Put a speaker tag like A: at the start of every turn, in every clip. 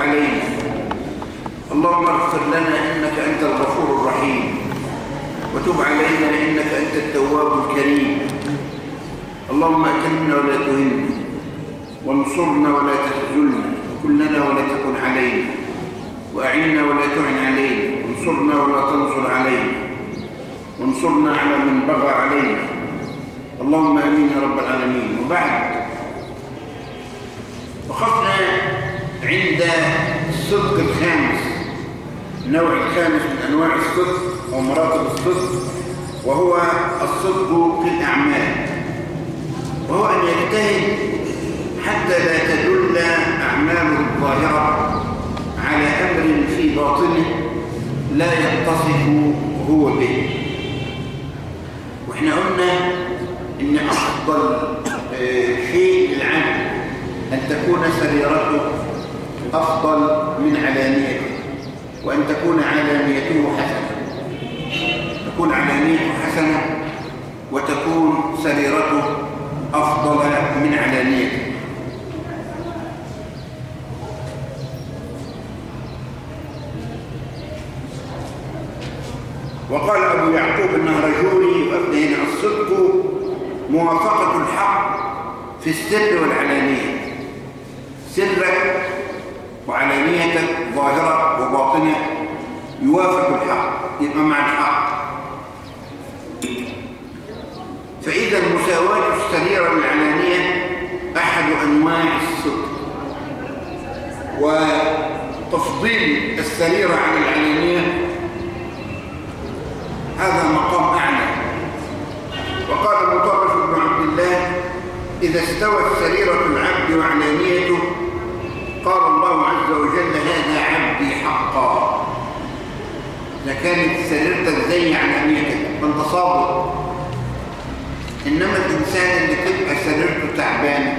A: علينا. اللهم اغفر لنا إنك أنت الغفور الرحيم. وتب علينا إنك أنت التواب الكريم. اللهم أكرمنا ولا تهنا. وانصرنا ولا تخذلنا. وكلنا ولا تكن علينا. وأعنا ولا تعن علينا. وانصرنا ولا تنصر علينا. وانصرنا على من بغى علينا. اللهم آمين يا رب العالمين. وبعد. وقفنا عند الصدق الخامس النوع الخامس من أنواع الصدق أو مراتب الصدق وهو الصدق في الأعمال. وهو أن يجتهد حتى لا تدل اعماله الظاهرة على أمر في باطنه لا يتصف هو به. وإحنا قلنا إن أفضل شيء للعبد أن تكون سريرته أفضل من علانيته وأن تكون علانيته حسنة. تكون علانيته حسنة وتكون سريرته أفضل من علانيته. وقال أبو يعقوب النهرجوري وابن هنا الصدق موافقة الحق في السر والعلانية. سرك ظاهرة وباطنة يوافق الحق يبقى مع الحق. فإذا المساواة السريرة والعلانية أحد أنواع الصدق وتفضيل السريرة على العلانية هذا مقام أعلى. وقال مطرف بن عبد الله إذا استوت سريرة العبد وعلانيته قال الله عز وجل هذا عبدي حقا. إذا كانت سريرتك زي علانيتك فانت صادق إنما الإنسان اللي تبقى سريرته تعبانة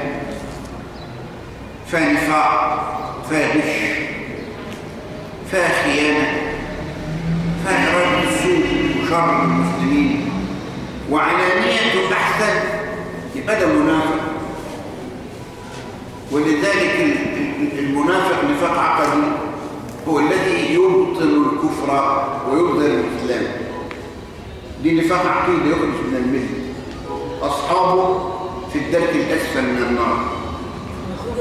A: فيها نفاق فيها غش فيها خيانة فيها السوء شر المسلمين. وعلانيته أحسن يبقى ده منافق. ولذلك المنافق نفاق عقدي هو الذي يبطل الكفر ويظهر الإسلام. دي نفاق عقيدة يخرج من الملة أصحابه في الدرك الأسفل من النار.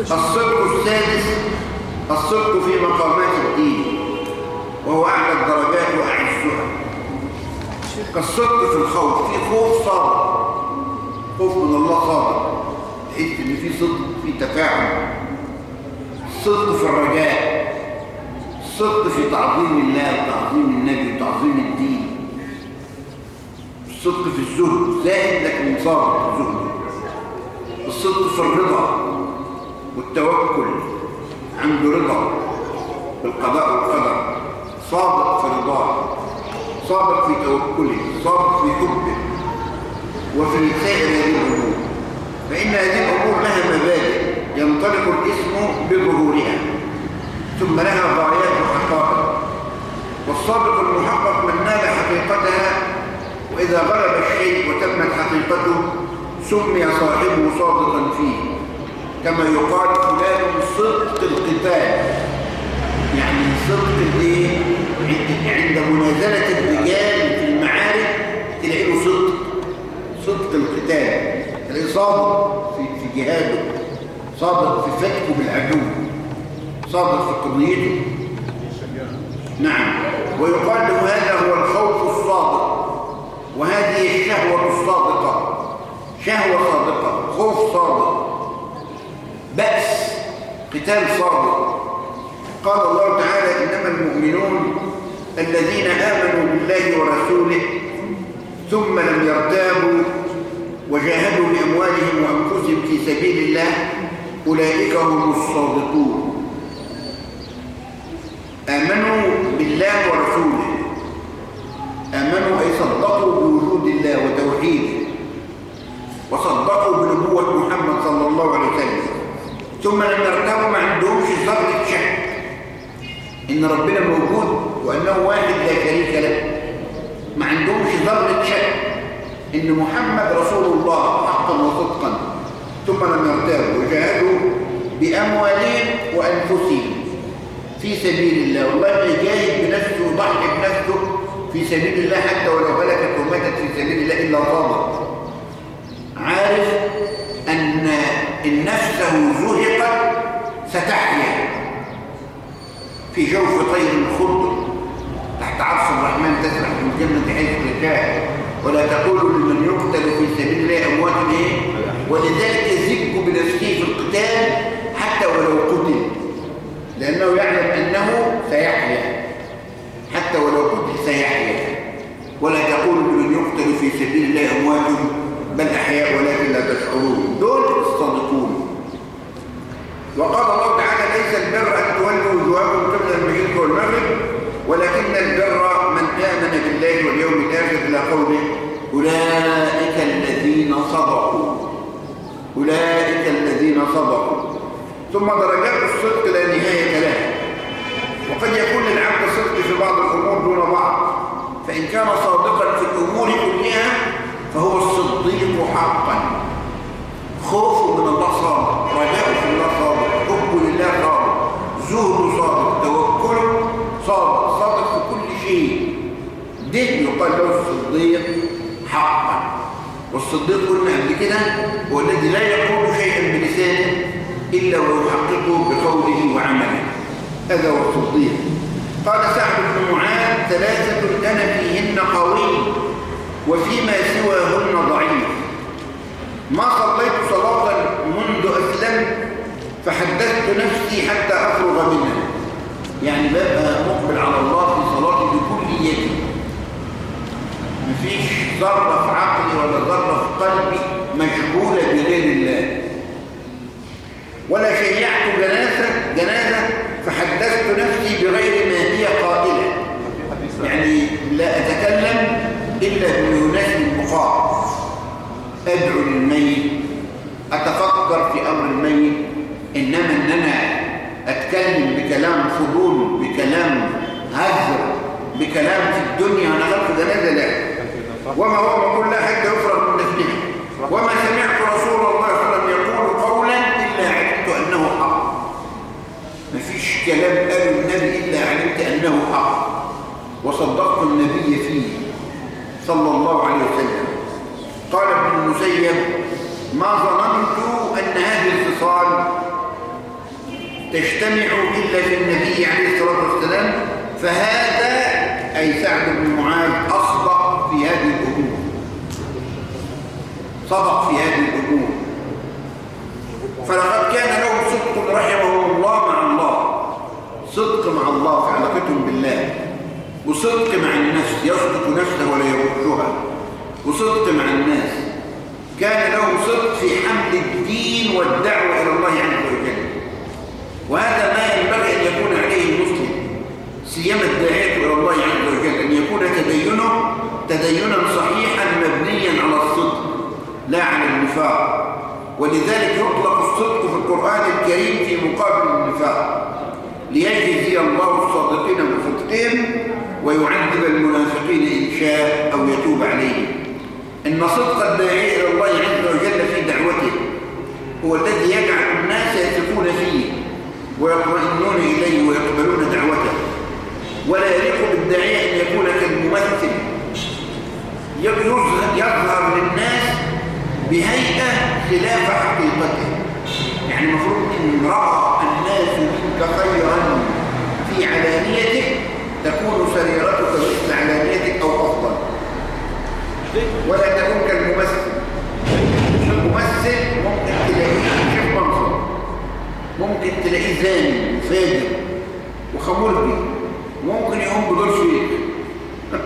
A: الصدق السادس الصدق في مقامات الدين وهو أعلى الدرجات وأعزها. كالصدق في الخوف في خوف صادق. خوف من الله صادق. تحس إن في صدق في تفاعل الصدق في الرجاء الصدق في تعظيم الله وتعظيم النبي وتعظيم الدين. الصدق في الزهد زائد لكن في الزهد. الصدق في الرضا والتوكل عنده رضا بالقضاء والقدر. صادق في رضاه صادق في توكله صادق في حبه. وفي سائر هذه الأمور. فإن هذه الأمور لها مبادئ. ينطلق الاسم بظهورها ثم لها غايات وحقائق والصادق المحقق من نال حقيقتها وإذا غلب الشيء وتمت حقيقته سمي صاحبه صادقا فيه. كما يقال فلان صدق القتال. يعني صدق الايه؟ عند منازلة الرجال في المعارك تلاقي له صدق صدق القتال تلاقيه في, في جهاده. صادق في فتكه بالعدو صادق في قضيته نعم. ويقال له هذا هو الخوف الصادق وهذه الشهوة الصادقة شهوة صادقة خوف صادق. بأس قتال صادق. قال الله تعالى إنما المؤمنون الذين آمنوا بالله ورسوله ثم لم يرتابوا وجاهدوا بأموالهم وأنفسهم في سبيل الله أولئك هم الصادقون. آمنوا بالله ورسوله. آمنوا أي صدقوا بوجود الله وتوحيده. وصدقوا بنبوة محمد صلى الله عليه وسلم. ثم لم يرتابوا ما عندهمش ذرة شك إن ربنا موجود وأنه واحد لا شريك له. ما عندهمش ذرة شك إن محمد رسول الله حقا وصدقا. ثم لم يرتابوا وجاهدوا بأموالهم وأنفسهم في سبيل الله. والله ما يجاهد بنفسه ويضحي بنفسه في سبيل الله حتى ولو هلكت وماتت في سبيل الله إلا صابت عارف أن إن نفسه زهقت ستحيا. في جوف طير خضر تحت عرش الرحمن تسرح في الجنة حيث تشاء. ولا تقولوا لمن يقتل في سبيل الله أموات إيه؟ ولذلك يزك بنفسه في القتال حتى ولو قتل. لأنه يعلم أنه سيحيا. حتى ولو قتل سيحيا. ولا تقولوا لمن يقتل في سبيل الله أموات بل أحياء ولكن لا تشعرون. دول الصادقون وقال الله تعالى ليس البر أن تولوا وجوهكم قبل المشرق والمغرب ولكن البر من آمن بالله واليوم الآخر إلى أولئك الذين صدقوا. أولئك الذين صدقوا ثم درجات الصدق لا نهاية لها. وقد يكون للعبد صدق في بعض الأمور دون بعض. فإن كان صادقا في الأمور كلها فهو الصديق حقا. خوفه من الله صادق رجاءه في الله صادق حبه لله صادق زهده صادق توكله صادق صادق في كل شيء. ده يقال له الصديق حقا. والصديق قلنا قبل كده هو الذي لا يقول شيئا بلسانه إلا ويحققه بقوله وعمله. هذا هو الصديق. قال سعد بن معاذ ثلاثة أنا فيهن قوي وفيما سواهن ضعيف. ما صليت صلاة منذ أسلمت فحدثت نفسي حتى أفرغ منها. يعني ببقى مقبل على الله في صلاتي بكل يدي مفيش ذرة في عقلي ولا ذرة في قلبي مشغولة بغير الله. ولا شيعت جنازة جنازة فحدثت نفسي بغير ما هي قائلة. يعني لا أتكلم إلا بيناسب المقام أدعو للميت. أتفكر في أمر الميت. إنما أن أنا أتكلم بكلام فضول بكلام هزر بكلام في الدنيا. أنا خلف جنازة؟ لا. وما هو كل حتى من نفسه وما سمعت رسول الله صلى الله عليه وسلم يقول قولا إلا علمت أنه حق. مفيش كلام قال النبي إلا علمت أنه حق. وصدقت النبي فيه صلى الله عليه وسلم. قال ابن المسيب ما ظننت أن هذه الخصال تجتمع إلا في النبي عليه الصلاة والسلام فهذا أي سعد بن معاذ أصدق في هذه الأمور صدق في هذه الأمور. فلقد كان لهم صدق رحمه الله مع الله. صدق مع الله في علاقتهم بالله. وصدق مع النفس يصدق نفسه ولا يغشها وصدق مع الناس. كان له صدق في حمل الدين والدعوة إلى الله عز وجل. وهذا ما ينبغي أن يكون عليه المسلم. سيما الداعية إلى الله عز وجل. أن يكون تدينه تدينا صحيحا مبنيا على الصدق. لا على النفاق. ولذلك يطلق الصدق في القرآن الكريم في مقابل النفاق. ليجزي الله الصادقين بصدقهم ويعذب المنافقين إن شاء أو يتوب عليهم. إن صدق الداعي إلى الله عز وجل في دعوته هو الذي يجعل الناس يثقون فيه ويطمئنون إليه ويقبلون دعوته. ولا يليق بالداعية أن يكون كالممثل. يظهر للناس بهيئة خلاف حقيقته يعني المفروض إن رأى الناس منك خيرا في علانيتك تكون سريرتك مثل علانيتك أو أفضل. ولا تكون كالممثل. الممثل ممكن تلاقيه شيخ منصر ممكن تلاقيه زاني وفاجر وخمرجي ممكن يقوم بدور شيخ.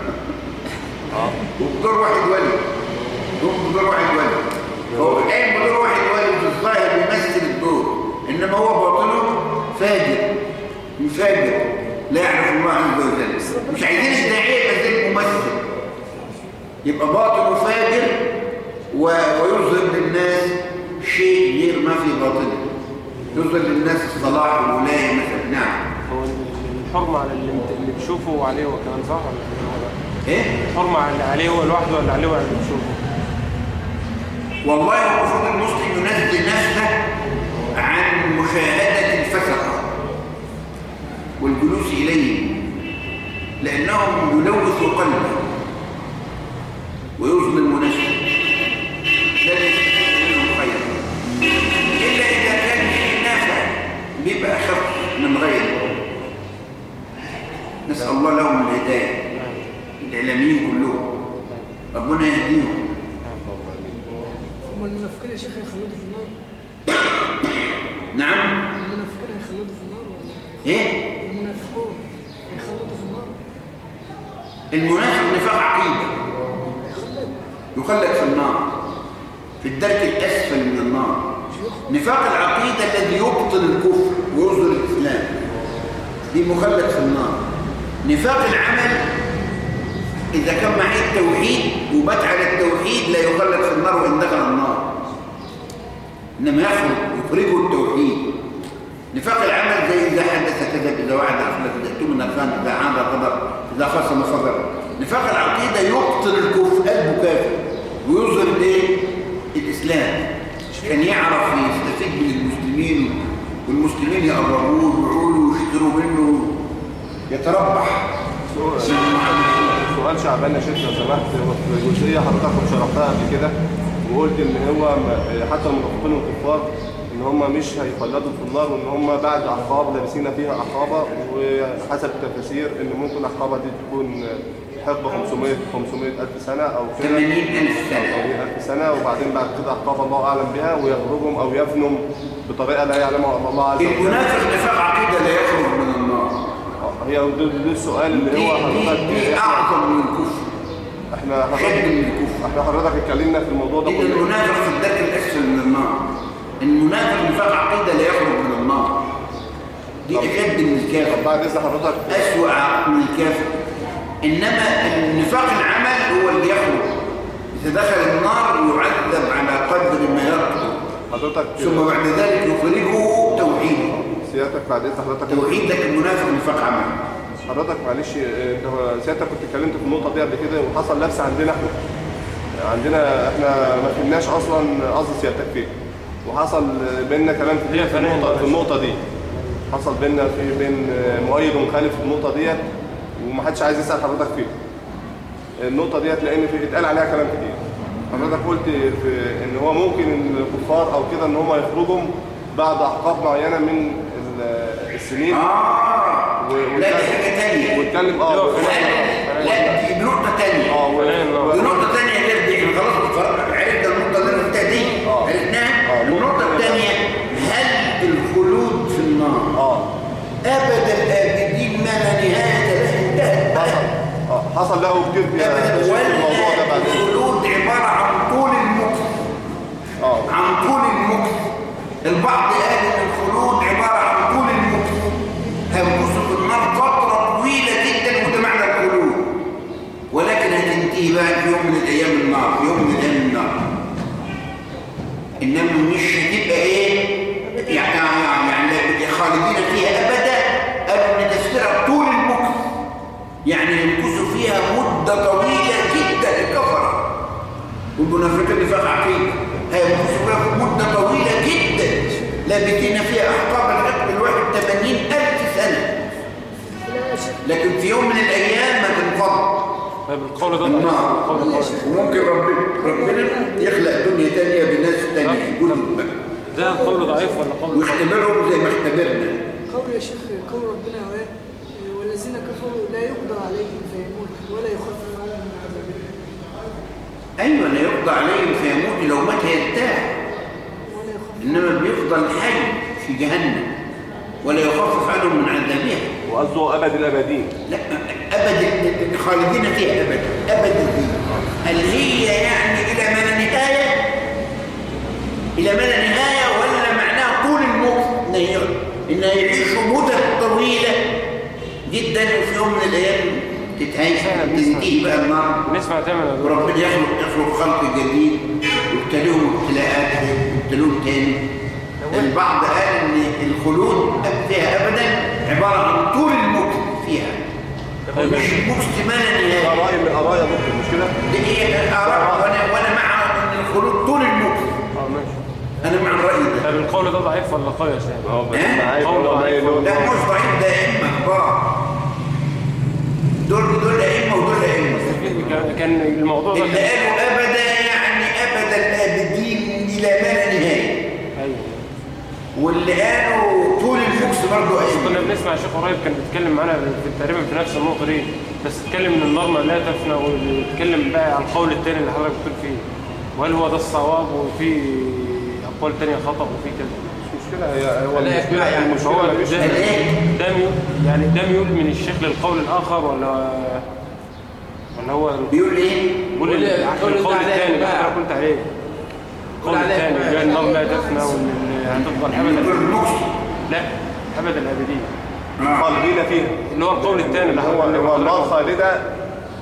A: وبدور واحد ولي يقوم بدور واحد ولي هو قايم بدور واحد ولي في الظاهر بيمثل الدور. إنما هو باطنه فاجر. مفاجر. لا يعرف الله عز وجل مش عايزين يبقى زي الممثل يبقى باطنه فاجر ويظهر للناس شيء غير ما في باطنه. يظهر للناس الصلاح والولاية مثلا. نعم.
B: هو الحرمة على اللي, اللي بتشوفه عليه هو كمان صح ولا
A: إيه؟
B: الحرمة على اللي عليه هو لوحده ولا عليه ولا اللي بتشوفه
A: والله المفروض المسلم ينزل نفسه عن مشاهدة الفسقة والجلوس إليهم لأنهم يلوثوا قلبه ويظلم نفسه لا يستفيد منهم خيرا إلا إذا كان شيء نافع بيبقى أخف من غيره نسأل الله لهم الهداية الإعلاميين كلهم ربنا يهديهم
C: هم المنافقين يا شيخ هيخلدوا في النار
A: نعم
C: المنافقين هيخلدوا في النار ولا
A: إيه
C: المنافقون هيخلدوا في النار
A: المنافق نفاق عقيدة
C: هيخلد
A: يخلد في النار في الدرك الأسفل من النار. نفاق العقيدة الذي يبطل الكفر ويظهر الإسلام دي مخلد في النار. نفاق العمل إذا كان معي التوحيد وبات على التوحيد لا يخلد في النار وإن دخل النار. إنما يخرج يخرجه التوحيد. نفاق العمل زي إذا حدث كذب إذا وعد أخلف إذا اؤتمن الخان إذا عاد قدر إذا خصم فضل نفاق العقيدة يبطل الكفر قلبه كافر. ويظهر الايه؟ الإسلام كان يعرف يستفيد من المسلمين والمسلمين يقربوه له ويشتروا منه يتربح
D: سؤال شعبان يا شيخ لو سمحت هو في جزئيه حضرتك شرحتها قبل كده وقلت إن هو حتى المنافقين والكفار إن هم مش هيخلدوا في النار وإن هم بعد عقاب لابسين فيها عقابة وحسب التفاسير إن ممكن العقابه دي تكون حقبه 500 500 ألف سنة أو كده.
A: 80000 سنة.
D: 80000 سنة وبعدين بعد كده عقاب الله أعلم بها ويخرجهم أو يفنوا بطريقة لا يعلمها إلا الله عز وجل.
A: المنافق نفاق عقيدة لا يخرج من النار.
D: هي ده السؤال اللي هو
A: دي,
D: حضرتك
A: دي أعظم من الكفر. إحنا
D: حضرتك
A: من الكفر.
D: إحنا حضرتك اتكلمنا في الموضوع ده كله.
A: المنافق في الدرك الأسفل من النار. المنافق نفاق عقيدة لا يخرج من النار. دي أشد من الكافر.
D: بعد إذن حضرتك
A: أسوأ من الكافر. إنما النفاق العمل هو اللي يخرج. إذا دخل النار يعذب على قدر ما
D: حضرتك
A: ثم بعد ذلك يخرجه توحيده.
D: سيادتك بعد إذن حضرتك
A: توحيد لك المنافق نفاق عمل
D: حضرتك معلش سيادتك كنت اتكلمت في النقطة دي قبل كده وحصل لبس عندنا إحنا. عندنا إحنا ما فهمناش أصلا قصد سيادتك فين وحصل بيننا كلام في
B: بقى.
D: في النقطة دي. حصل بيننا في بين مؤيد ومخالف في النقطة ديت. ومحدش عايز يسأل حضرتك فين النقطة ديت لأن في اتقال عليها كلام كتير. حضرتك قلت في إن هو ممكن الكفار أو كده إن هم يخرجوا بعد أحقاب معينة من ال- السنين.
A: آه.
D: و-
A: لا دي حاجة تانية.
D: واتكلم آه
B: لا،
A: دي نقطة تانية.
B: آه آه.
A: دي نقطة تانية غير دي. إحنا خلاص عرفنا النقطة اللي انت دي.
D: آه.
A: عرفناها.
D: آه.
A: النقطة التانية هل الخلود في النار؟
D: آه.
A: أبد
D: حصل له كتير في الموضوع ده بعد
A: الخلود عبارة عن طول المكث
D: آه.
A: عن طول المكث البعض قال إن الخلود عبارة عن طول المكث هيمكثوا في النار فترة طويلة جدا وده معنى الخلود ولكن هتنتهي بقى في يوم من الأيام النار. في يوم من الأيام النار. إنما مش هتبقى إيه؟ يعني يعني يعني خالدين فيها ابدا. قالوا ان تفسيرها طول المكث يعني والمنافقين نفاق عقيدة هيمكثوا فيها مدة طويلة جدا. لابثين فيها أحقاب الحكم الواحد 80 ألف سنة. لكن في يوم من الأيام ما تنفض
B: طيب القول ده
A: النار.
B: القول ده قول.
A: وممكن ربنا ربنا يخلق دنيا تانية بناس تانية. يقول
B: ده قول ضعيف ولا قول؟
A: ويختبرهم زي ما اختبرنا
C: قول يا شيخ قول ربنا والذين كفروا لا يقدر عليهم فيموت ولا يخفف
A: أيوة لا يقضى عليهم فيموت لو مات
C: يخفف
A: إنما بيفضل حي في جهنم ولا يخفف عنهم من عذابها.
D: وقصده أبد الأبدين.
A: لا أبد خالدين فيها أبدا أبد هل هي يعني إلى ما لا نهاية؟ إلى ما لا نهاية ولا معناها طول الموت؟ إن ي- إن يعيشوا مدة طويلة جدا وفي يوم من الأيام. تتهيش تنتهي بقى النار
B: نسمع دكتور.
A: وربنا يخلق يخلق خلق جديد ويبتليهم ابتلاءات ويبتلون تاني. البعض قال إن الخلود فيها ابدا عبارة عن طول المكث فيها. مش
D: ده
A: نهايه
D: راي من يا دكتور مش كده؟
A: دي الأراء وأنا وأنا مع إن الخلود طول المكث
B: آه ماشي.
A: أنا مع الرأي ده.
B: طب القول ده ضعيف ولا قوي يا شيخ؟
D: هو بس
B: ضعيف.
A: لا مش ضعيف ده ائمه كبار دول دول أئمة ودول أئمة.
B: كان- الموضوع ده
A: اللي قالوا أبدا يعني ابد الابدين إلى ما لا نهايه
B: أيوه.
A: واللي قالوا طول الفوكس برضه
B: كنا
A: ائمه
B: بنسمع شيخ قريب كان بيتكلم معانا تقريبا في نفس النقطة دي بس اتكلم إن النار ما لا تفنى ويتكلم بقى عن القول الثاني اللي حضرتك بتقول فيه وهل هو ده الصواب وفي أقوال ثانية خطأ وفي كذا؟
D: مش مشكلة هي هو
E: يعني
D: المشكلة
B: هو
D: مفيش
B: ده ميول يعني ده ميول من الشيخ للقول الآخر ولا ولا هو
A: بيقول إيه؟
B: بيقول
E: قول لي-
B: القول الثاني
E: بقى.
B: حضرتك قلت عليه. القول الثاني. اللي هي النار لا تفنى وان هتفضل ابدا. لا ابدا الابديه
D: خالدين فيها
B: اللي هو القول الثاني اللي
D: هو النار خالدة.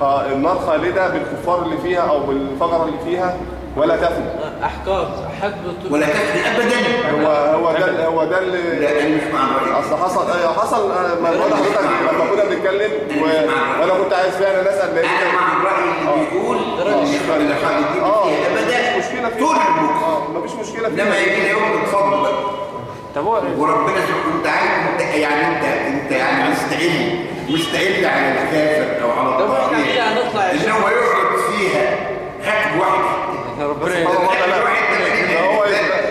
D: خ- النار خالدة بالكفار اللي فيها أو بالفجر اللي فيها. ولا تفنى.
E: احكام حد
A: ولا تكفي ابدا.
D: هو هو ده هو ده اللي
A: أنا مش
D: أصل حصل أيوه حصل آه، ما بقول لحضرتك لما كنا بنتكلم وأنا كنت عايز فعلا أسأل لقيت
A: أنا مع الرأي اللي بيقول إن اللي خالدين
D: آه
A: فيها ابدا.
D: مفيش مشكله
A: طول
D: آه مفيش مشكلة
A: انما
D: فيها
A: يجي يوم اتفضل
B: طب هو
A: وربنا سبحانه انت عارف انت يعني انت أنت يعني مستعد مستعد على الكافر أو على
E: طب إحنا
A: الطاغية.
E: كده هنطلع يا إن.
A: هو يقعد فيها. حكم واحد
B: ربنا.
D: الله لا ده هو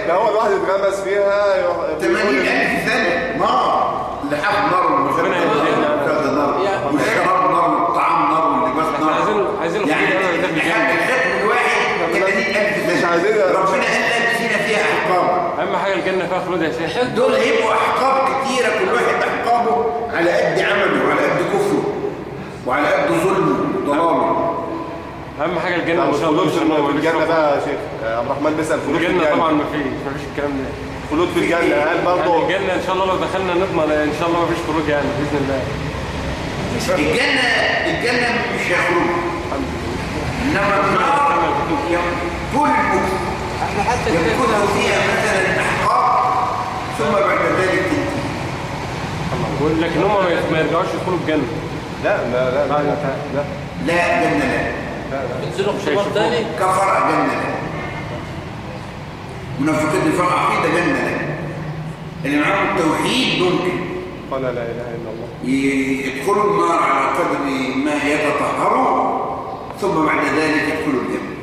D: ده هو الواحد اتغمس فيها يروح-
A: 80000 سنة نار. اللحاف نار. والمشرب
B: ربنا يهدينا.
A: والمشرب نار. والشراب نار. والطعام نار. واللباس
B: إحنا
A: نار.
B: عايزين عايزين
A: يعني
B: اللي في.
A: الختم الواحد 80000
D: مش
A: سنة
D: عايزين-
A: ربنا قال لك فينا فيها أحقاب.
B: أهم حاجة الجنة فيها خلود يا شيخ.
A: دول هيبقوا أحقاب كتيرة. كل واحد أحقابه على قد عمله وعلى قد كفره وعلى قد ظلمه وضلاله
B: أهم حاجة
D: الجنة
B: ان شاء الله
D: الجنة بقى يا شيخ. آه، عبد الرحمن بيسأل خلود في
B: الجنة طبعا
D: الجنه
B: ما فيش ما فيش الكلام ده.
D: خلود في الجنة.
B: يعني
D: برضه
B: الجنة إن شاء الله لو دخلنا نضمن إن شاء الله ما فيش خروج يعني بإذن الله.
A: الجنة الجنة مش هيخرجوا إنما النار يم- طول المكس
E: إحنا حتى كده
A: يمكث فيها مثلا أحقاب ثم بعد ذلك تنتهي.
B: لكن هم ما ما يرجعوش يدخلوا الجنة.
D: لا لا لا لا لا. لا
A: لا لا.
E: اختبار
B: هيشوفوه.
E: تاني.
A: كفر جنة. لا منافقين نفاق عقيدة جنة. اللي معاهم التوحيد ممكن
D: قال لا إله إلا الله.
A: يدخلوا النار على قدر ما يتطهروا ثم بعد ذلك يدخلوا الجنة.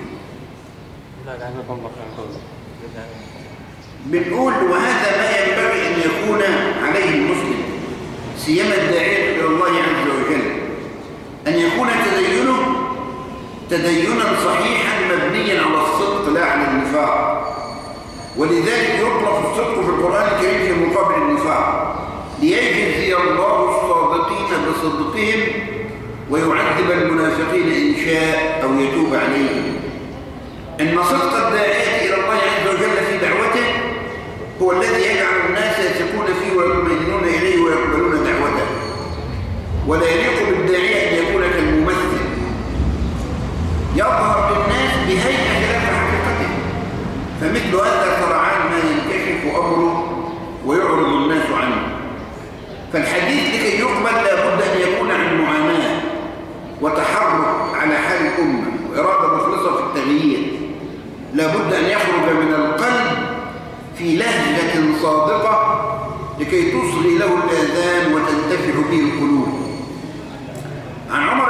B: لا الله. خير
A: بنقول وهذا ما ينبغي أن يكون عليه المسلم. سيما الداعية إلى الله عز وجل. أن يكون تدينه تدينا صحيحا مبنيا على الصدق لا على النفاق. ولذلك يطلق الصدق في القرآن الكريم في مقابل النفاق. ليجزي الله الصادقين بصدقهم ويعذب المنافقين إن شاء أو يتوب عليهم. إن صدق الداعية إلى الله عز وجل في دعوته هو الذي يجعل الناس يثقون فيه ويطمئنون إليه ويقبلون دعوته. ولا يليق بالداعية يظهر للناس بهيئة خلاف حقيقته. فمثل هذا سرعان ما ينكشف أمره ويعرض الناس عنه. فالحديث لكي يقبل لابد أن يكون عن معاناة وتحرك على حال الأمة وإرادة مخلصة في التغيير. لابد أن يخرج من القلب في لهجة صادقة لكي تصغي له الآذان وتنتفع به القلوب. عن عمر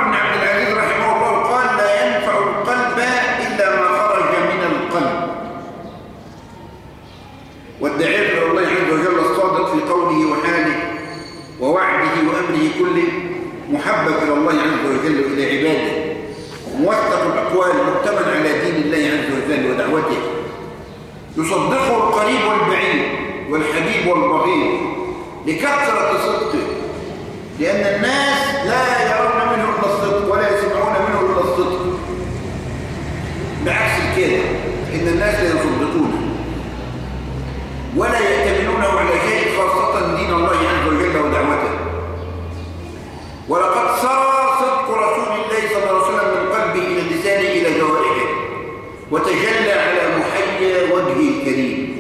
A: محبب إلى الله عز وجل وإلى عباده. موثق الأقوال مؤتمن على دين الله عز وجل ودعوته. يصدقه القريب والبعيد والحبيب والبغيض. لكثرة صدقه لأن الناس لا يرون منه إلا الصدق ولا يسمعون منه إلا الصدق بعكس كده إن الناس لا يصدقونه ولا يأتمنونه على شيء خاصة دين الله عز وجل ودعوته ولقد سرى صدق رسول الله صلى الله عليه وسلم من قلبه إلى لسانه إلى جوارحه وتجلى على محيا وجهه الكريم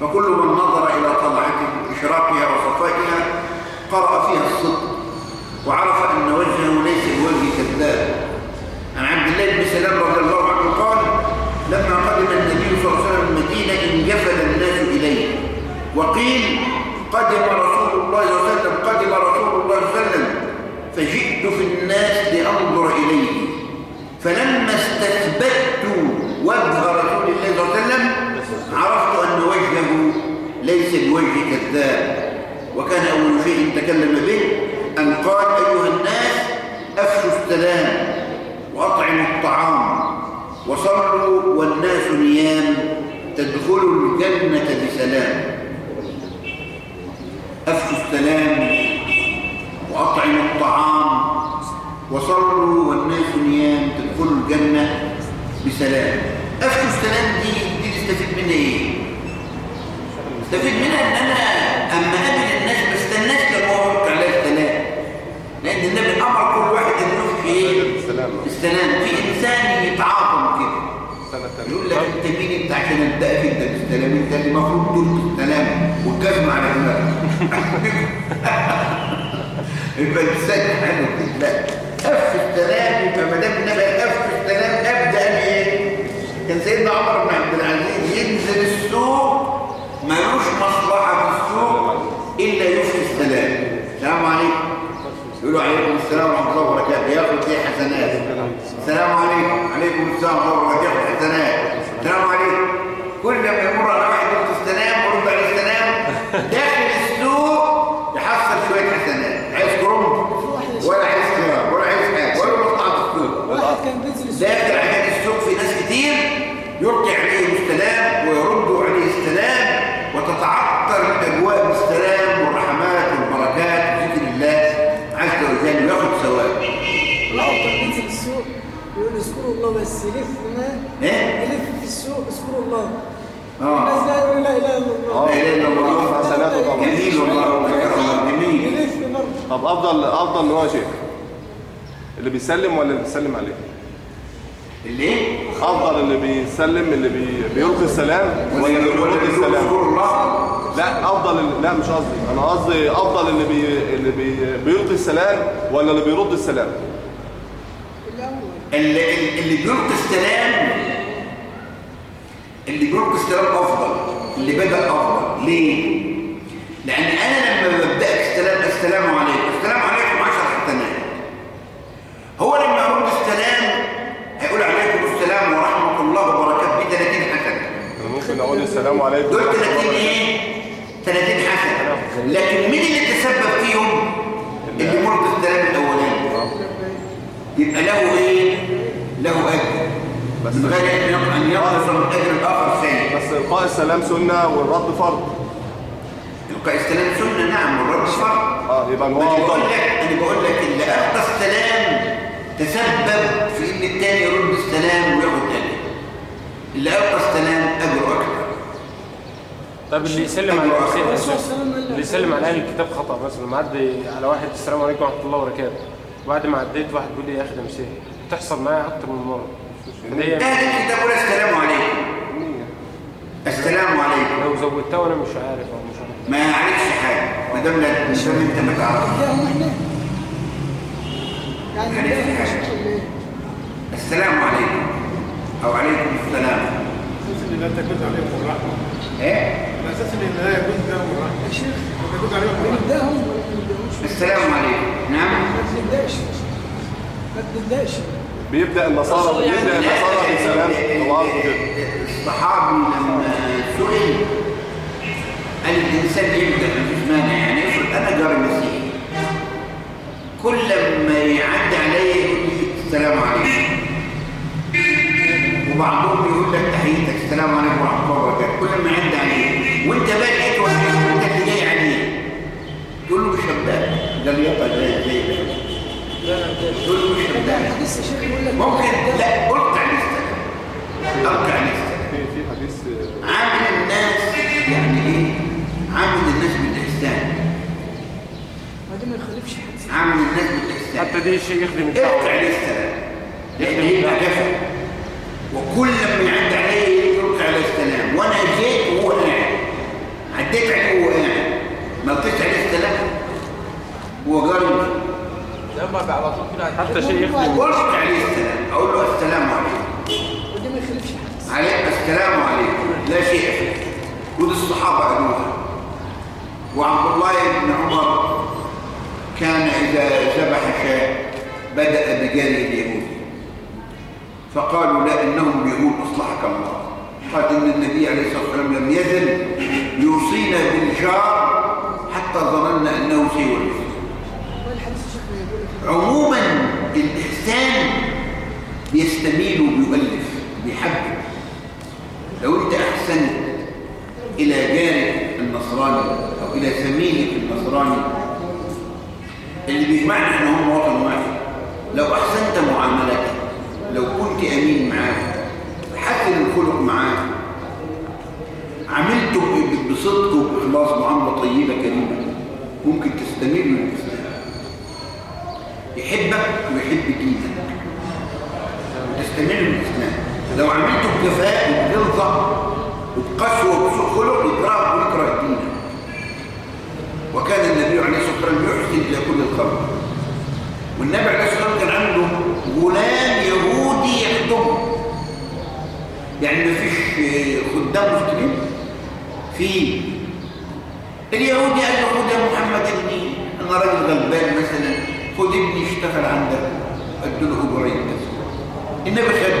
A: فكل من نظر إلى طلعته إشراقها وصفائها قرأ فيها الصدق وعرف أن وجهه ليس بوجه كذاب عن عبد الله بن سلام رضي الله عنه قال لما قدم النبي صلى الله عليه وسلم المدينة انجفل وقيل قدم رسول الله صلى الله عليه وسلم قدم رسول الله صلى الله عليه وسلم فجئت في الناس لأنظر إليه فلما استثبت وجه رسول الله صلى الله عليه وسلم عرفت أن وجهه ليس بوجه كذاب شيء تكلم به أن قال أيها الناس أفشوا السلام وأطعموا الطعام وصلوا والناس نيام تدخلوا الجنة بسلام أفشوا السلام وأطعموا الطعام وصلوا والناس نيام تدخلوا الجنة بسلام أفشوا السلام دي دي نستفيد منها إيه؟ نستفيد منها إن أنا أما أقابل استناش لما هو عليا السلام لأن النبي أمر كل واحد إنه في إيه؟
D: السلام.
A: في إنسان يتعاطم كده. يقول لك أنت مين؟ أنت عشان ابداك أنت بالسلام انت اللي المفروض تقول بالسلام والجزمه على دماغك يبقى الانسان حلو كده لا. أف السلام يبقى ما دام النبي أف السلام أبدأ أنا إيه؟ كان سيدنا عمر بن عبد العزيز ينزل السوق ملوش مصلحة في السوق. إلا يفشي السلام. السلام عليكم. يقولوا عليكم السلام ورحمة الله وبركاته. ياخد إيه حسنات؟ السلام عليكم. عليكم السلام ورحمة الله وبركاته. حسنات السلام عليكم كل ما يمر على واحد يقول السلام ورد عليه السلام داخل السوق يحصل شوية حسنات عايز كرم ولا عايز خيار ولا عايز حاجة ولا مقطع السوق
C: واحد كان بينزل السوق
A: داخل عشان السوق في ناس كتير يلقي عليهم السلام ويردوا عليه السلام وتتعطر الاجواء بالسلام والرحمات والبركات وذكر الله عز وجل وياخد ثواب
C: واحد كان بينزل السوق يقول اذكروا الله بس يلف ما
A: إيه؟
C: يلف في السوق اذكروا الله.
A: آه.
C: الناس لا يقولوا لا إله إلا الله
A: لا إله إلا الله.
D: حسناته طبعا.
A: جميل والله الله جميل.
C: يلف مرة.
D: طب أفضل أفضل ان هو شيخ اللي بيسلم ولا اللي بيسلم عليه؟
A: اللي؟ إيه
D: أفضل اللي بيسلم اللي بي... بيلقي السلام ولا اللي بيرد السلام. لا أفضل اللي... لا مش قصدي. أنا قصدي أفضل اللي بي... اللي بي... بيلقي السلام ولا اللي بيرد السلام.
A: اللي, اللي بيلقي السلام اللي بيلقي السلام أفضل اللي بدأ أفضل. ليه؟ لأن أنا لما ببدأ السلام السلام عليكم السلام عليكم 10 حسنات هو لما يرد السلام هيقول عليكم السلام ورحمة الله وبركاته. ب 30
D: حسنة. ممكن أقول السلام عليكم
A: دول 30 إيه؟ 30 حسنة. لكن مين اللي تسبب فيهم؟ اللي مرد السلام الأولاني. يبقى له
D: إيه؟
A: من غير ان من اجر الآخر ثاني
D: بس إلقاء السلام سنة والرد فرض.
A: إلقاء السلام سنة نعم والرد فرض.
D: آه يبقى هو
A: أنا بقول لك أنا بقول لك اللي القى السلام تسبب في إن الثاني يرد السلام وياخد اجر اللي القى السلام أجره أكثر
B: طب اللي يسلم على اللي يسلم على أهل الكتاب خطأ مثلا معدي على واحد السلام عليكم ورحمة الله وبركاته. وبعد ما عديت واحد بيقول لي يا أخي ده مسيحي بتحصل معايا أكتر من مرة.
A: أهل الكتاب يقول السلام عليكم. السلام عليكم.
B: لو زودتها وأنا مش عارف أو مش عارف.
A: ما يعرفش حاجة. ما دام لا- ما دام أنت ما تعرفش.
C: يعني ولا إيه؟
A: السلام عليكم. أو عليكم السلام.
F: أساس إن لا تجوز عليهم الرحمه
A: إيه؟
F: على أساس إن لا يجوز لهم الرحمه
C: يا شيخ
F: تجوز عليهم الرحمه
C: ولا
A: السلام عليكم. نعم.
C: ما تنداش ما تنداش
D: بيبدأ النصارى بيبدأ النصارى بالسلام. طبعا كده
A: الصحابي لما سئل قال الإنسان يبدأ مفيش مانع يعني افرض أنا جاري مسيحي كل لما يعدي عليا يقول لي السلام عليكم. وبعضهم يقول لك تحيتك السلام عليكم ورحمة الله وبركاته. كل ما يعدي عليه وأنت بقى لقيت واحد انت اللي جاي عليه. تقول له مش هبدأ ده اليقظه زي زي ممكن لا للسلام
D: في في حديث
A: عامل الناس يعني إيه؟ عامل الناس بالإحسان.
C: بعدين ما يخالفش حد
A: عامل الناس بالإحسان.
B: حتى دي شيء يخدم الدعوه
A: للسلام لأن يبقى كفى وكل لما يعدي عليه يرجع للسلام وأنا جيت وهو قاعد. عديت عليه وهو قاعد. ما لقيتش عليه السلام. هو جاري
E: لما على طول كده.
B: حتى شيء يخدم.
A: عليه السلام. أقول له السلام عليكم.
C: ودي ما يخالفش حد.
A: عليك السلام عليكم. لا شيء فيه ودي الصحابة قالوها وعبد الله بن عمر كان إذا ذبح شاة بدأ بجري اليهود. فقالوا لا إنهم اليهود أصلحك الله. قال إن النبي عليه الصلاة والسلام لم يزل يوصينا بالجار حتى ظننا
C: يقول لك
A: عموما الإحسان بيستميل وبيؤلف بيحبب لو أنت أحسنت إلى جارك النصراني أو إلى زميلك النصراني اللي بيجمعنا إحنا هم وطن واحد لو أحسنت معاملتك لو كنت أمين معاه حسن الخلق معاه عملته بصدق وبإخلاص معاملة طيبة كريمة ممكن تستمر يحبك ويحب دينك وتستمر للإسلام لو عملته بكفاءة وبغلظة وبقسوة وبسوء خلق يكرهك ويكره دينك. وكان النبي عليه الصلاة والسلام يحسن إلى كل الخلق والنبي عليه الصلاة والسلام كان عنده غلام يهودي يخدمه يعني ما فيش خدام مسلمين. في اليهودي قال له خد يا محمد ابني أنا راجل غلبان مثلا. خد ابني اشتغل عندك ادوا له اجرين النبي خد.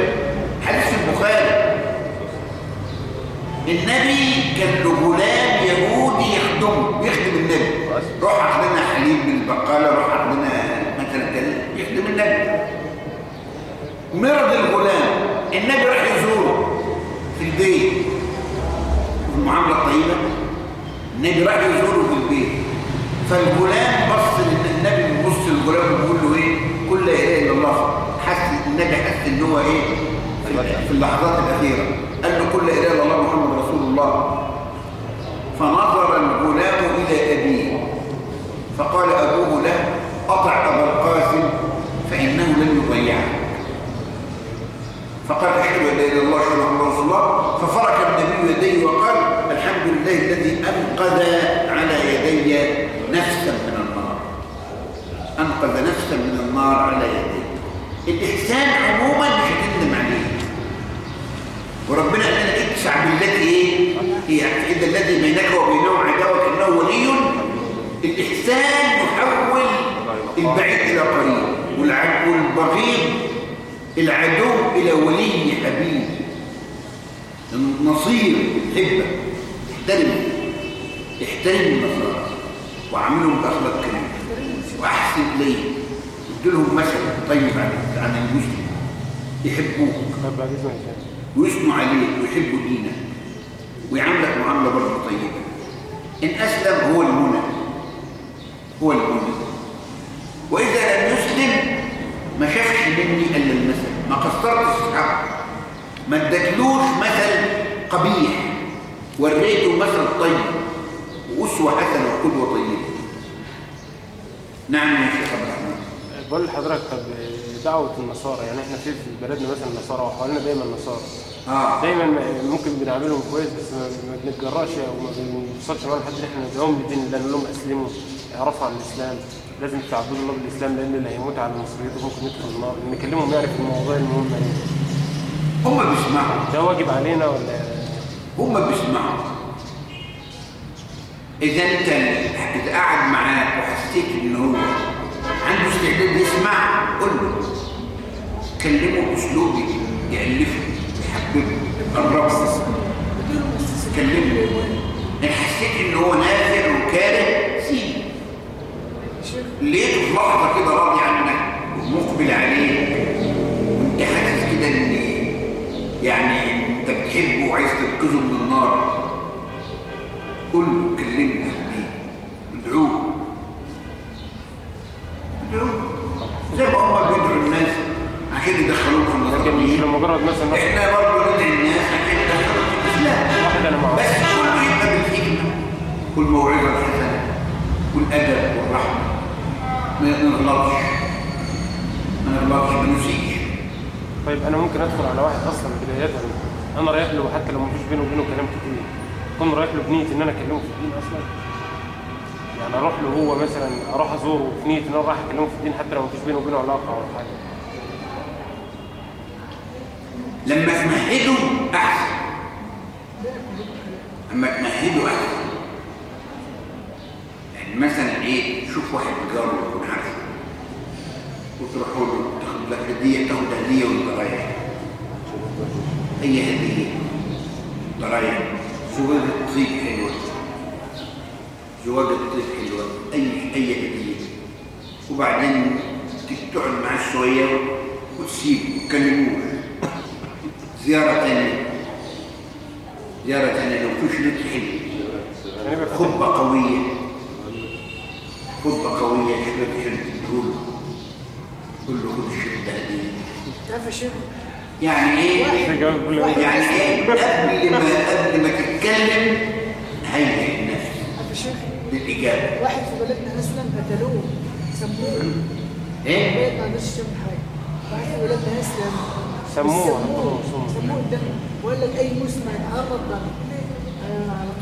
A: حديث البخاري. النبي كان له غلام يهودي يخدمه يخدم النبي. روح لنا حليب من البقالة روح لنا مثلا كذا يخدم النبي. مرض الغلام النبي راح يزوره في البيت. المعاملة الطيبة. النبي راح يزوره في البيت. فالغلام بص للغلام ويقول له إيه؟ كل لا إله إلا الله. حس النبي حس إن هو إيه؟ في اللحظات الأخيرة. قال له كل لا إله إلا الله محمد رسول الله. فنظر الغلام إلى أبيه. فقال ابوه له اطع ابا القاسم فانه لن يضيعك فقال أشهد أن لا إله إلا الله وأشهد أن محمدا رسول الله ففرك النبي يديه وقال الحمد لله الذي أنقذ على يدي نفسا من النار أنقذ نفسا من النار على يديه الإحسان عموما مش هتندم عليه وربنا قال لنا ادفع بالتي إيه هي فإذا الذي بينك وبينه عداوة كأنه ولي الإحسان يحول البعيد إلى قريب والبغيض العدو إلى ولي حبيب. النصير حبه احترمه احترم النصارى وعاملهم بأخلاق كريمة وأحسن إليهم. ادلهم مثل طيب عن عن المسلم يحبوك. ويثنوا عليك ويحبوا دينك ويعاملك معاملة برضه طيبة. إن أسلم هو المنى. هو المنى وإذا لم يسلم ما شافش مني إلا المثل. ما قصرتش حقه ما ادتلوش مثل قبيح. وريته مثل طيب. وأسوة حسنة وقدوة طيبة. نعم يا شيخ عبد الرحمن.
B: بقول لحضرتك طب دعوة النصارى. يعني إحنا في في بلدنا مثلا النصارى وحوالينا دايما نصارى
A: آه.
B: دايما ممكن بنعملهم كويس بس ما بنتجرأش أو ما بنوصلش معاهم لحد إن إحنا ندعوهم للدين الله نقول لهم أسلموا. اعرفوا عن الإسلام لازم تعبدوا الله بالإسلام لأن اللي هيموت على مصريته ممكن يدخل النار نكلمهم يعرف المواضيع المهمة دي.
A: هم بيسمعوا.
B: ده واجب علينا ولا؟
A: هم بيسمعوا. إذا أنت إذا قعد معاك وحسيت إن هو عنده استعداد يسمع قل له. كلمه بأسلوب يألفه يحببه قربه كلمه. إن حسيت إن هو نافع وكاره لقيته في لحظة كده راضي عنك ومقبل عليك؟ وانت حاسس كده إن يعني انت بتحبه وعايز تنقذه من النار. قل له كلمه بيه ادعوه. ادعوه. زي ما هم بيدعوا الناس. عشان يدخلوهم في
B: لكن مش لمجرد مثلا
A: إحنا برضه ندعي الناس عشان يدخلوهم في
B: الإسلام.
A: بس كله يبقى بالحكمة. والموعظة الحسنة. والأدب والرحمة. ما نغلطش ما نغلطش ما نسيش
B: طيب أنا ممكن أدخل على واحد أصلا بدايه أنا رايح له حتى لو مفيش بينه وبينه كلام كتير. اكون رايح له بنية إن أنا أكلمه في الدين أصلا. يعني أروح له هو مثلا أروح أزوره في نية إن أنا رايح أكلمه في الدين حتى لو مفيش بينه وبينه علاقة أو حاجة.
A: لما تمهده أحسن. لما تمهده أحسن. يعني مثلا إيه شوف واحد جاره يكون عارفه وتروح له تاخد لك هدية تاخد هدية وانت رايح أي هدية؟ انت رايح زواج الطيب حلوة. زواج الطيب حلوة. أي أي هدية. وبعدين تقعد معاه شوية وتسيبه وتكلموه. زيارة ثانية زيارة ثانية لو شريط حلو
B: يعني بيبقى
A: خطبة قوية. خطبة قوية. له خد الشريط ده هدية
C: تعرف يا شيخ
A: يعني إيه
B: في.
A: يعني إيه؟ قبل ما قبل ما تتكلم هيئ النفس
C: تعرف يا شيخ
A: للإجابة
C: واحد في بلدنا أسلم قتلوه سموه. إيه؟ ما عندوش يعمل حاجة واحد في بلدنا أسلم.
B: سموه،
C: سموه. قدامه وقال لك اي مسلم هيتعرض.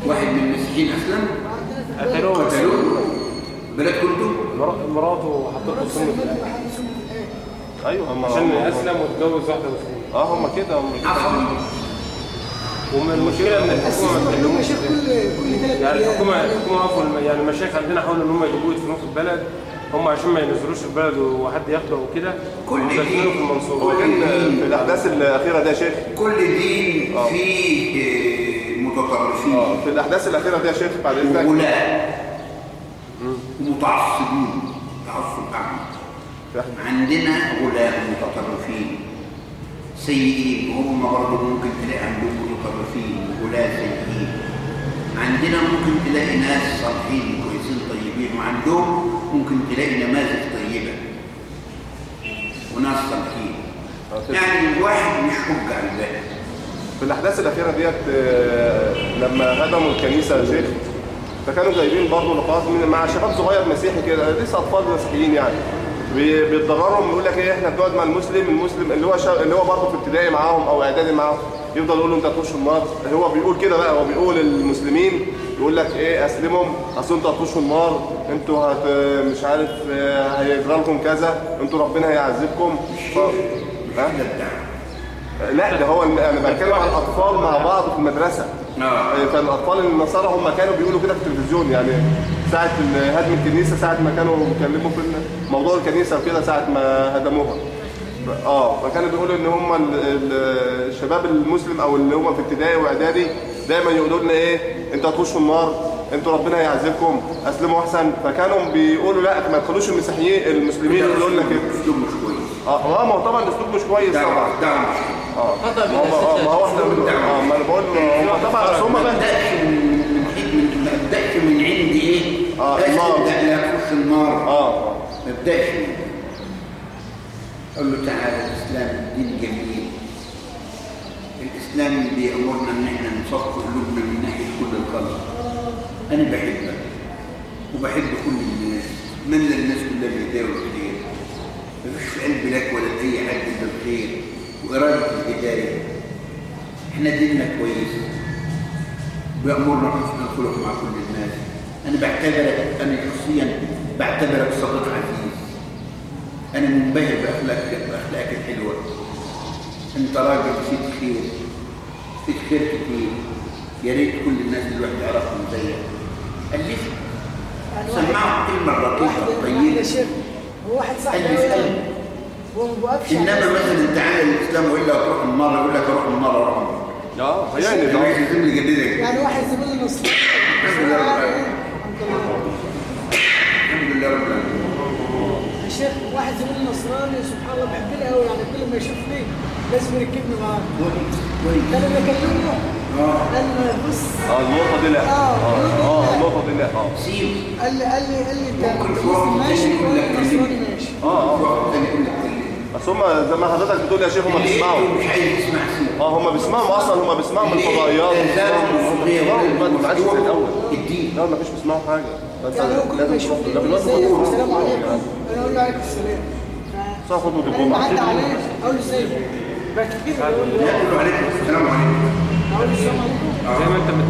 A: واحد من المسيحيين
C: في البلد
B: قتلوه.
A: قتلوه. بلد
B: مرا- مراته حطت له
C: مرات
B: سم
D: أيوه هم
B: عشان
D: هم-
B: اسلم واتجوز واحدة مسلمه
D: آه هم كده هم
B: ومن
C: المشكلة إن الحكومة
B: يعني الحكومة الحكومة الم- يعني المشايخ عندنا حاولوا إن هم يجيبوه يدفنوه في البلد. هم عشان ما ينزلوش البلد وحد ياخده وكده.
A: كل
B: ودفنوه في
A: دين-
B: المنصورة.
A: كل
D: كان في الأحداث الأخيرة ده يا شيخ؟
A: كل دين
D: آه.
A: فيه آه، متطرفين.
D: آه في الأحداث الأخيرة دي يا شيخ بعد إذنك؟
A: وغلاة ومتعصبين تعصب أعمى. عندنا غلاة متطرفين. سيئين وهم برضه ممكن تلاقي عندهم متطرفين غلاة سيئين عندنا ممكن تلاقي ناس صالحين كويسين طيبين. وعندهم ممكن تلاقي نماذج طيبة وناس صالحين. يعني الواحد مش حجة على الباقي
D: في الأحداث الأخيرة ديت آه، لما هدموا الكنيسة يا شيخ فكانوا جايبين برضه لقاءات من مع شباب صغير مسيحي كده لسه أطفال مسيحيين يعني. بيتضررهم يقول لك إيه إحنا بنقعد مع المسلم المسلم اللي هو شا... اللي هو برضه في ابتدائي معاهم أو إعدادي معاهم يفضل يقول له أنت هتخش النار. هو بيقول كده بقى هو بيقول المسلمين يقول لك إيه أسلمهم. أصل أنتوا هتخشوا النار أنتوا هت مش عارف آه، هيجرى لكم كذا أنتوا ربنا هيعذبكم. ف... ها؟ لا ده هو أنا بتكلم عن الأطفال مع بعض في المدرسة.
A: آه.
D: كان الاطفال النصارى هم كانوا بيقولوا كده في التلفزيون يعني. ساعة هدم الكنيسة ساعة ما كانوا بيتكلموا في موضوع الكنيسة وكده ساعة ما هدموها. آه فكانوا بيقولوا إن هم ال- ال- الشباب المسلم أو اللي هم في ابتدائي وإعدادي دايما يقولوا لنا إيه؟ أنتوا هتخشوا النار أنتوا ربنا هيعذبكم أسلموا أحسن. فكانوا بيقولوا لا ما تخلوش المسيحيين المسلمين يقولوا لنا كده.
A: أسلوب مش كويس.
D: آه ما هو طبعا الاسلوب مش كويس طبعا.
A: كويس
E: آه
D: ما هو آه، ما هو إحنا آه ما أنا بقول طبعا أصل هم بقى
A: ابدأش من من من- ما ابدأش من عندي إيه
D: آه،
A: بس
D: النار.
A: النار.
D: آه.
A: ما ابدأش من قال له تعالى الإسلام دين جميل. الإسلام بيأمرنا إن إحنا نصفي قلوبنا من ناحية كل الخلق أنا بحبك وبحب كل الناس. أتمنى الناس كلها بيداوي الخير؟ مفيش في قلبي لك ولا لأي حد إلا الخير. وإرادة الهداية. إحنا ديننا كويس. بيأمرنا بحسن الخلق مع كل الناس. أنا بعتبرك أنا شخصيا بعتبرك صديق عزيز. أنا منبهر بأخلاقك بأخلاقك الحلوة. أنت راجل فيك خير فيك خير كتير. يا ريت كل الناس الواحد يعرفهم زيك. ألف.
C: يعني
A: سمعوا كلمة رقيقة
C: واحد واحد صاحبي
A: قلب في
C: قوي
A: قلب.
C: هو ما بيوقفش
A: إنما مثلا تعالى الإسلام وإلا تروح النار يقول لك أروح النار أروح النار
D: آه يعني
C: يعني واحد زميلي نصراني
A: الحمد لله رب العالمين. الحمد لله رب العالمين
C: يا شيخ واحد زميلي نصراني سبحان الله بحبني قوي يعني كل ما يشوفني لازم يركبني معاه
A: كويس
C: كان لما اكلمه
A: آه.
C: قال لي بص.
D: آه النقطه دي لا.
C: آه،
D: آه. آه النقطه دي لا.
A: آه.
C: قال لي قال لي قال لي
A: أنت
C: ماشي
A: تاني يقول لك
C: وأنا نصراني
A: كلمني.
C: ماشي.
A: آه آه.
D: بس هم زي ما حضرتك بتقول يا شيخ هم بيسمعوا.
A: أنتوا مش عايز يسمع سيب
D: آه هم بيسمعوا أصلا هم بيسمعوا من الفضائيات هم بيسمعوا دلوقتي ما عادش زي الأول.
A: الدين.
D: لا ما فيش بيسمعوا حاجة. بس
C: يعني
D: لازم
C: لي ازيك
D: تروح.
C: السلام عليكم. أنا أقول له عليكم. السلام
D: صح
C: أنا
D: الجمعه
C: معدي عليه أقول له ازيك أقول له
A: يقول السلام عليكم.
C: له السلام عليكم.
B: زي ما انت ما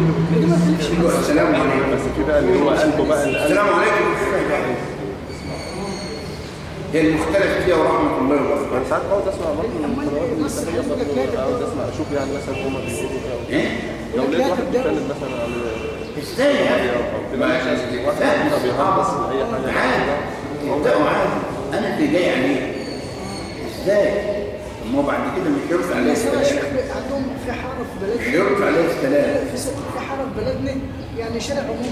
A: يقول السلام عليكم.
D: بس كده اللي هو قلبه بقى
A: السلام عليكم. هي المختلف فيها ورحمة الله وبركاته.
D: أنا ساعات بقعد أسمع برضه من
C: أمال
D: القنوات
C: إيه؟ لا
D: عاوز. أسمع أشوف يعني مثلا هما بيقولوا إيه.
A: إيه؟
D: لو لقيت واحد. بيتكلم مثلا عن
A: إزاي يا ما-
D: ماشي واحد
A: لا،
D: كده بيهرب بس من أي حاجة.
A: عادي ابدأوا عادي أنا اللي جاي عليه إزاي؟ ما هو بعد كده مش هيرفع عليه السلام
C: عندهم في حارة في
A: مش
C: بلدنا.
A: هيرفع عليه السلام
C: في في حارة في بلدنا يعني شارع عمومي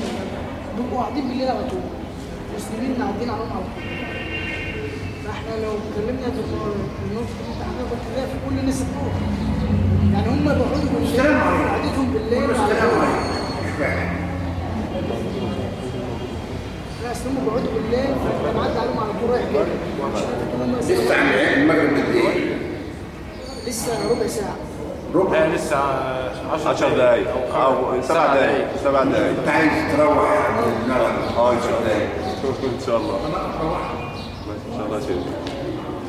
C: بيبقوا قاعدين بالليل على طول. مسلمين معدين عليهم على طول. لو اتكلمنا في النقطة دي إحنا بنتكلم في كل الناس الدور يعني هم بيقعدوا بالليل. قعدتهم بالليل على
A: مش فاهم.
C: لا اصل هم بيقعدوا بالليل فانت معدي عليهم على طول رايح جاي. مش
A: لسه عن المغرب قد إيه؟
C: لسه ربع ساعة.
A: ربع؟
B: لسه 10
D: 10 دقايق. أو 7 دقايق. 7 دقايق.
A: أنت عايز تروح المغرب؟
D: آه إن شاء الله. إن شاء الله. إن شاء الله